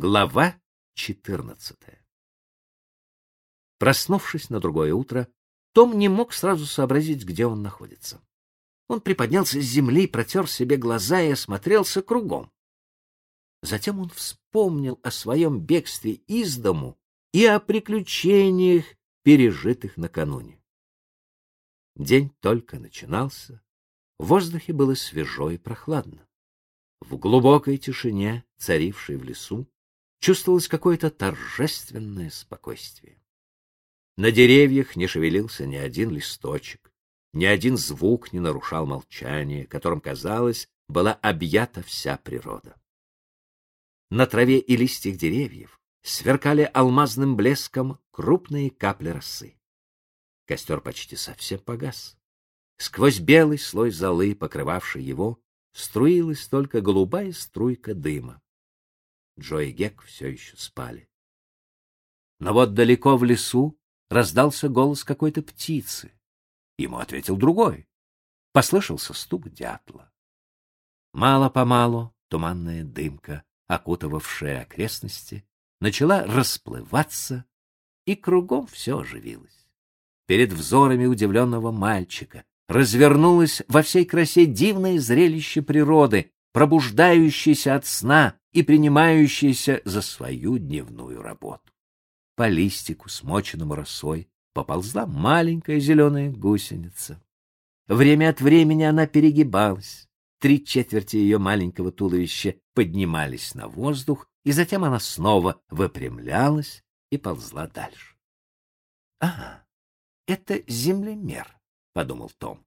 Глава 14. Проснувшись на другое утро, Том не мог сразу сообразить, где он находится. Он приподнялся с земли, протер себе глаза и осмотрелся кругом. Затем он вспомнил о своем бегстве из дому и о приключениях, пережитых накануне. День только начинался, в воздухе было свежо и прохладно. В глубокой тишине, царившей в лесу, чувствовалось какое-то торжественное спокойствие. На деревьях не шевелился ни один листочек, ни один звук не нарушал молчание, которым, казалось, была объята вся природа. На траве и листьях деревьев сверкали алмазным блеском крупные капли росы. Костер почти совсем погас. Сквозь белый слой золы, покрывавший его, струилась только голубая струйка дыма. Джо и Гек все еще спали. Но вот далеко в лесу раздался голос какой-то птицы. Ему ответил другой. Послышался стук дятла. Мало-помалу туманная дымка, окутывавшая окрестности, начала расплываться, и кругом все оживилось. Перед взорами удивленного мальчика развернулось во всей красе дивное зрелище природы, пробуждающееся от сна и принимающаяся за свою дневную работу. По листику, смоченному росой, поползла маленькая зеленая гусеница. Время от времени она перегибалась. Три четверти ее маленького туловища поднимались на воздух, и затем она снова выпрямлялась и ползла дальше. — А, это землемер, — подумал Том.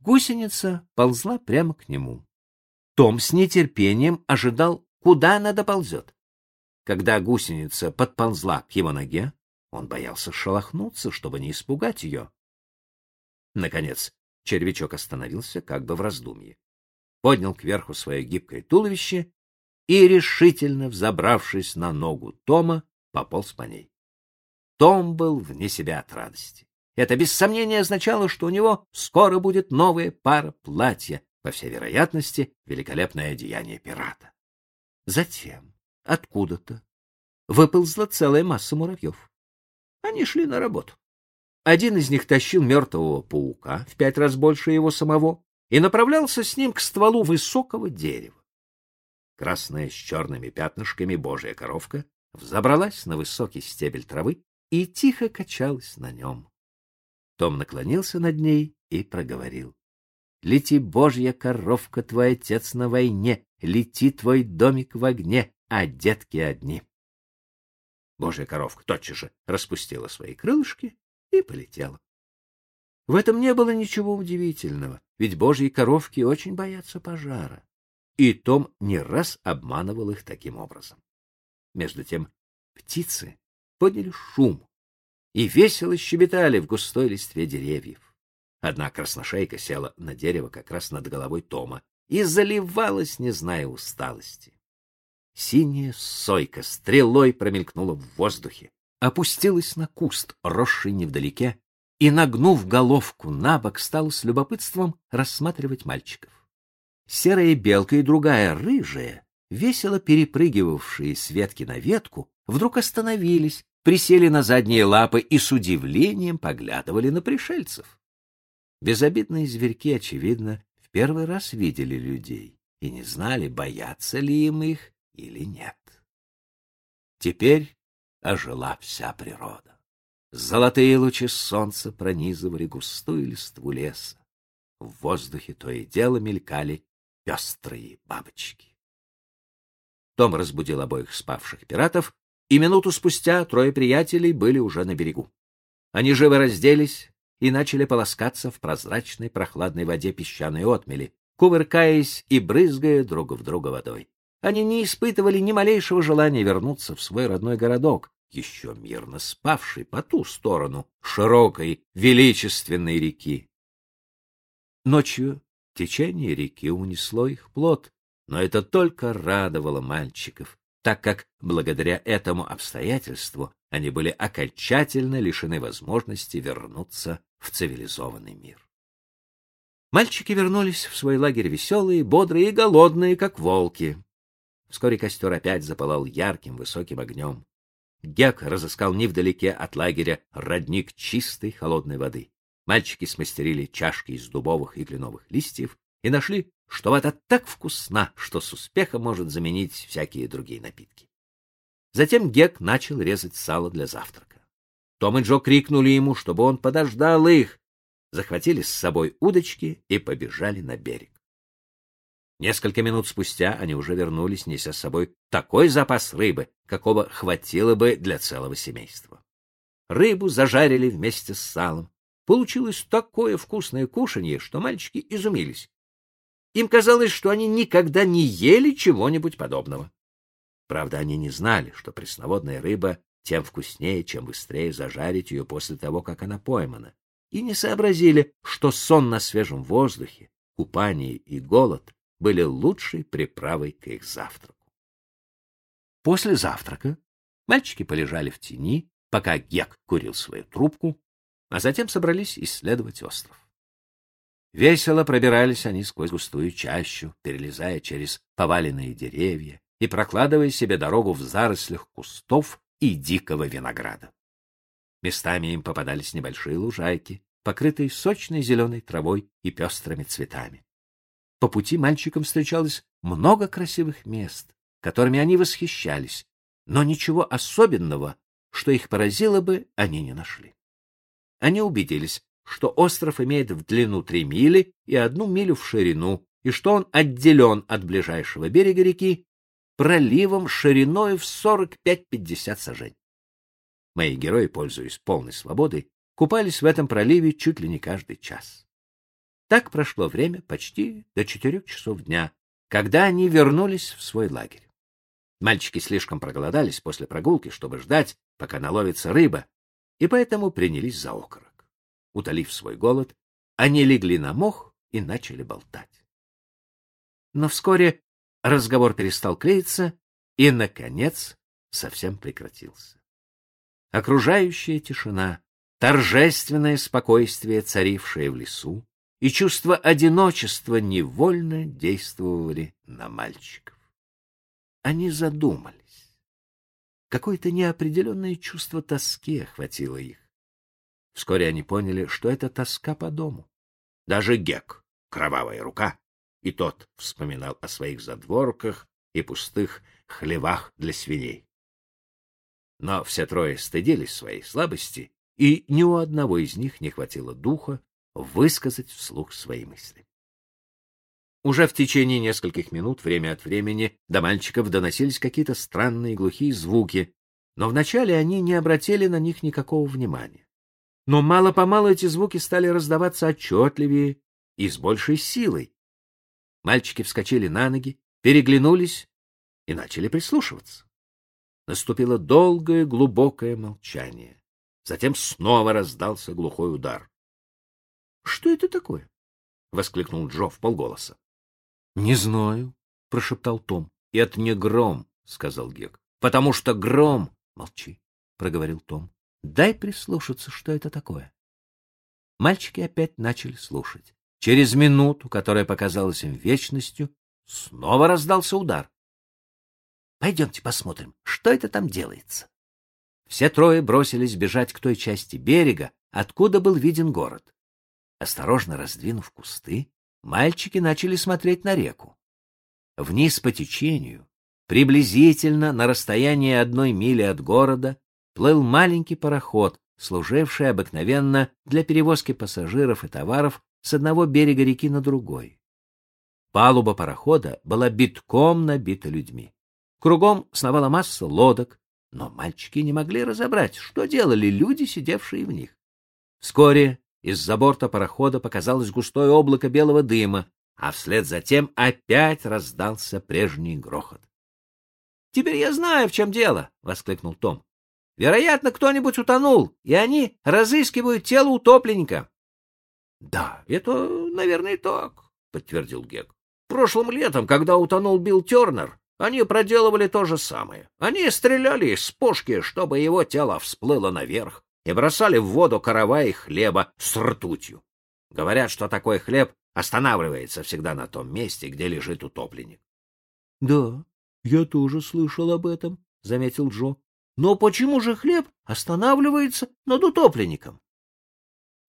Гусеница ползла прямо к нему. Том с нетерпением ожидал куда она доползет. Когда гусеница подползла к его ноге, он боялся шелохнуться, чтобы не испугать ее. Наконец, червячок остановился, как бы в раздумье, поднял кверху свое гибкое туловище и, решительно взобравшись на ногу Тома, пополз по ней. Том был вне себя от радости. Это без сомнения означало, что у него скоро будет новая пара платья, по всей вероятности, великолепное одеяние пирата. Затем откуда-то выползла целая масса муравьев. Они шли на работу. Один из них тащил мертвого паука, в пять раз больше его самого, и направлялся с ним к стволу высокого дерева. Красная с черными пятнышками божья коровка взобралась на высокий стебель травы и тихо качалась на нем. Том наклонился над ней и проговорил. — Лети, божья коровка, твой отец на войне, лети твой домик в огне, а детки одни. Божья коровка тотчас же распустила свои крылышки и полетела. В этом не было ничего удивительного, ведь божьи коровки очень боятся пожара, и Том не раз обманывал их таким образом. Между тем птицы подняли шум и весело щебетали в густой листве деревьев. Одна красношейка села на дерево как раз над головой Тома и заливалась, не зная усталости. Синяя сойка стрелой промелькнула в воздухе, опустилась на куст, росший невдалеке, и, нагнув головку на бок, стала с любопытством рассматривать мальчиков. Серая белка и другая рыжая, весело перепрыгивавшие с ветки на ветку, вдруг остановились, присели на задние лапы и с удивлением поглядывали на пришельцев. Безобидные зверьки, очевидно, первый раз видели людей и не знали, боятся ли им их или нет. Теперь ожила вся природа. Золотые лучи солнца пронизывали густую листву леса. В воздухе то и дело мелькали пестрые бабочки. Том разбудил обоих спавших пиратов, и минуту спустя трое приятелей были уже на берегу. Они живо разделись, и начали полоскаться в прозрачной прохладной воде песчаной отмели, кувыркаясь и брызгая друг в друга водой. Они не испытывали ни малейшего желания вернуться в свой родной городок, еще мирно спавший по ту сторону широкой, величественной реки. Ночью течение реки унесло их плод, но это только радовало мальчиков, так как благодаря этому обстоятельству они были окончательно лишены возможности вернуться в цивилизованный мир. Мальчики вернулись в свой лагерь веселые, бодрые и голодные, как волки. Вскоре костер опять запылал ярким высоким огнем. Гек разыскал невдалеке от лагеря родник чистой холодной воды. Мальчики смастерили чашки из дубовых и кленовых листьев и нашли, что вода так вкусна, что с успехом может заменить всякие другие напитки. Затем Гек начал резать сало для завтрака. Том и Джо крикнули ему, чтобы он подождал их, захватили с собой удочки и побежали на берег. Несколько минут спустя они уже вернулись, неся с собой такой запас рыбы, какого хватило бы для целого семейства. Рыбу зажарили вместе с салом. Получилось такое вкусное кушанье, что мальчики изумились. Им казалось, что они никогда не ели чего-нибудь подобного. Правда, они не знали, что пресноводная рыба тем вкуснее, чем быстрее зажарить ее после того, как она поймана, и не сообразили, что сон на свежем воздухе, купание и голод были лучшей приправой к их завтраку. После завтрака мальчики полежали в тени, пока Гек курил свою трубку, а затем собрались исследовать остров. Весело пробирались они сквозь густую чащу, перелезая через поваленные деревья и прокладывая себе дорогу в зарослях кустов и дикого винограда. Местами им попадались небольшие лужайки, покрытые сочной зеленой травой и пестрыми цветами. По пути мальчикам встречалось много красивых мест, которыми они восхищались, но ничего особенного, что их поразило бы, они не нашли. Они убедились, что остров имеет в длину три мили и одну милю в ширину, и что он отделен от ближайшего берега реки проливом шириной в 45-50 сажень. Мои герои, пользуясь полной свободой, купались в этом проливе чуть ли не каждый час. Так прошло время почти до четырех часов дня, когда они вернулись в свой лагерь. Мальчики слишком проголодались после прогулки, чтобы ждать, пока наловится рыба, и поэтому принялись за окорок. Утолив свой голод, они легли на мох и начали болтать. Но вскоре разговор перестал клеиться и, наконец, совсем прекратился. Окружающая тишина, торжественное спокойствие, царившее в лесу, и чувство одиночества невольно действовали на мальчиков. Они задумались. Какое-то неопределенное чувство тоски охватило их. Вскоре они поняли, что это тоска по дому. Даже Гек, кровавая рука, и тот вспоминал о своих задворках и пустых хлевах для свиней. Но все трое стыдились своей слабости, и ни у одного из них не хватило духа высказать вслух свои мысли. Уже в течение нескольких минут время от времени до мальчиков доносились какие-то странные глухие звуки, но вначале они не обратили на них никакого внимания. Но мало-помалу эти звуки стали раздаваться отчетливее и с большей силой. Мальчики вскочили на ноги, переглянулись и начали прислушиваться. Наступило долгое глубокое молчание. Затем снова раздался глухой удар. — Что это такое? — воскликнул Джо в полголоса. — Не знаю, — прошептал Том. — Это не гром, — сказал Гек. — Потому что гром... — Молчи, — проговорил Том. — Дай прислушаться, что это такое. Мальчики опять начали слушать. Через минуту, которая показалась им вечностью, снова раздался удар. — Пойдемте посмотрим, что это там делается. Все трое бросились бежать к той части берега, откуда был виден город. Осторожно раздвинув кусты, мальчики начали смотреть на реку. Вниз по течению, приблизительно на расстоянии одной мили от города, плыл маленький пароход, служивший обыкновенно для перевозки пассажиров и товаров с одного берега реки на другой. Палуба парохода была битком набита людьми. Кругом сновала масса лодок, но мальчики не могли разобрать, что делали люди, сидевшие в них. Вскоре из-за борта парохода показалось густое облако белого дыма, а вслед за тем опять раздался прежний грохот. — Теперь я знаю, в чем дело! — воскликнул Том. — Вероятно, кто-нибудь утонул, и они разыскивают тело утопленника. — Да, это, наверное, так, — подтвердил Гек. — Прошлым летом, когда утонул Билл Тернер, они проделывали то же самое. Они стреляли из пушки, чтобы его тело всплыло наверх, и бросали в воду каравай хлеба с ртутью. Говорят, что такой хлеб останавливается всегда на том месте, где лежит утопленник. — Да, — Я тоже слышал об этом, — заметил Джо. — Но почему же хлеб останавливается над утопленником? —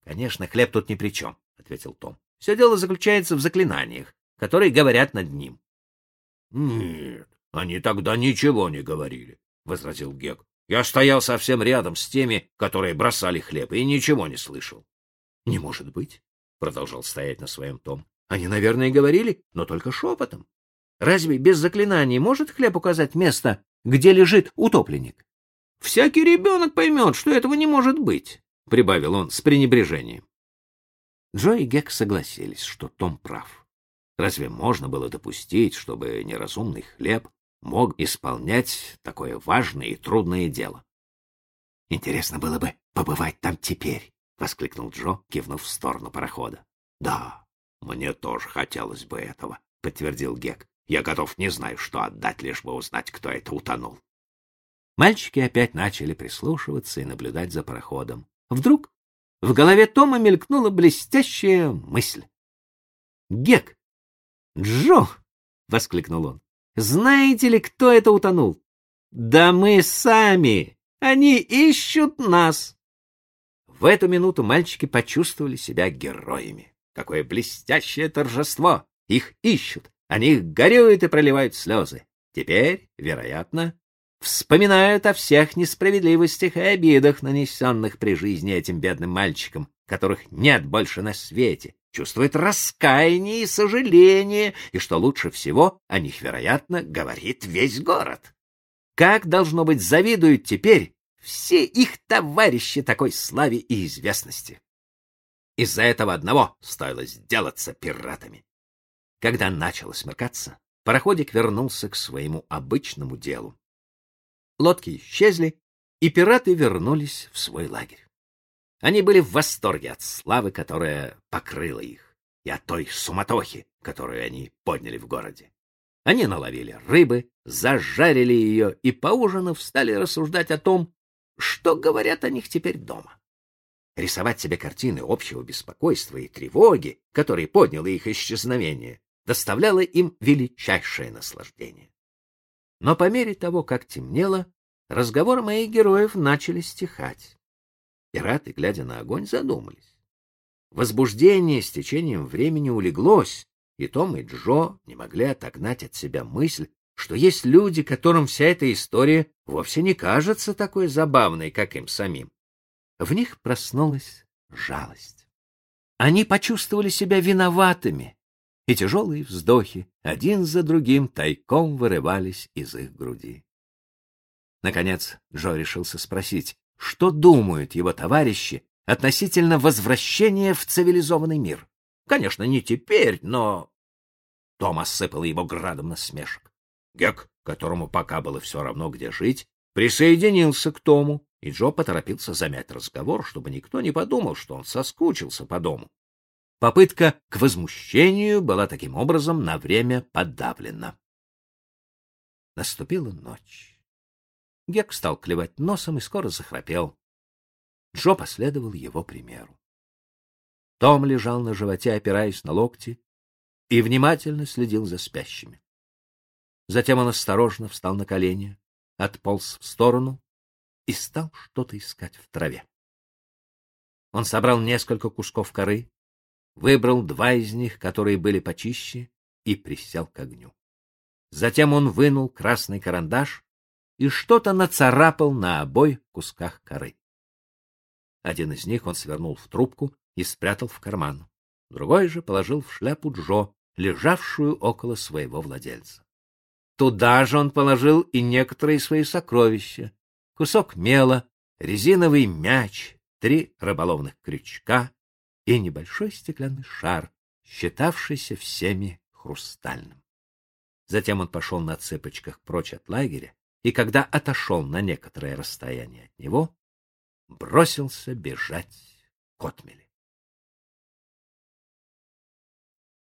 Конечно, хлеб тут ни при чем, — ответил Том. — Все дело заключается в заклинаниях, которые говорят над ним. — Нет, они тогда ничего не говорили, — возразил Гек. — Я стоял совсем рядом с теми, которые бросали хлеб, и ничего не слышал. — Не может быть, — продолжал стоять на своем Том. — Они, наверное, говорили, но только шепотом. Разве без заклинаний может хлеб указать место, где лежит утопленник? Всякий ребенок поймет, что этого не может быть, — прибавил он с пренебрежением. Джо и Гек согласились, что Том прав. Разве можно было допустить, чтобы неразумный хлеб мог исполнять такое важное и трудное дело? — Интересно было бы побывать там теперь, — воскликнул Джо, кивнув в сторону парохода. — Да, мне тоже хотелось бы этого, — подтвердил Гек. Я готов не знаю, что отдать, лишь бы узнать, кто это утонул. Мальчики опять начали прислушиваться и наблюдать за пароходом. Вдруг в голове Тома мелькнула блестящая мысль. «Гек! Джо!» — воскликнул он. «Знаете ли, кто это утонул?» «Да мы сами! Они ищут нас!» В эту минуту мальчики почувствовали себя героями. Какое блестящее торжество! Их ищут, они горюют и проливают слезы. Теперь, вероятно, вспоминают о всех несправедливостях и обидах, нанесенных при жизни этим бедным мальчикам, которых нет больше на свете, чувствуют раскаяние и сожаление, и, что лучше всего, о них, вероятно, говорит весь город. Как, должно быть, завидуют теперь все их товарищи такой славе и известности. Из-за этого одного стоило сделаться пиратами. Когда начало смеркаться, пароходик вернулся к своему обычному делу. Лодки исчезли, и пираты вернулись в свой лагерь. Они были в восторге от славы, которая покрыла их, и от той суматохи, которую они подняли в городе. Они наловили рыбы, зажарили ее и, поужинав, стали рассуждать о том, что говорят о них теперь дома. Рисовать себе картины общего беспокойства и тревоги, которые подняло их исчезновение, доставляло им величайшее наслаждение. Но по мере того, как темнело, разговоры моих героев начали стихать. Пираты, глядя на огонь, задумались. Возбуждение с течением времени улеглось, и Том и Джо не могли отогнать от себя мысль, что есть люди, которым вся эта история вовсе не кажется такой забавной, как им самим. В них проснулась жалость. Они почувствовали себя виноватыми и тяжелые вздохи один за другим тайком вырывались из их груди. Наконец Джо решился спросить, что думают его товарищи относительно возвращения в цивилизованный мир. Конечно, не теперь, но... Том осыпал его градом насмешек. Гек, которому пока было все равно, где жить, присоединился к Тому, и Джо поторопился замять разговор, чтобы никто не подумал, что он соскучился по дому. Попытка к возмущению была таким образом на время подавлена. Наступила ночь. Гек стал клевать носом и скоро захрапел. Джо последовал его примеру. Том лежал на животе, опираясь на локти, и внимательно следил за спящими. Затем он осторожно встал на колени, отполз в сторону и стал что-то искать в траве. Он собрал несколько кусков коры, выбрал два из них, которые были почище, и присел к огню. Затем он вынул красный карандаш и что-то нацарапал на обоих кусках коры. Один из них он свернул в трубку и спрятал в карман. Другой же положил в шляпу Джо, лежавшую около своего владельца. Туда же он положил и некоторые свои сокровища. Кусок мела, резиновый мяч, три рыболовных крючка, и небольшой стеклянный шар, считавшийся всеми хрустальным. Затем он пошел на цыпочках прочь от лагеря, и когда отошел на некоторое расстояние от него, бросился бежать к отмели.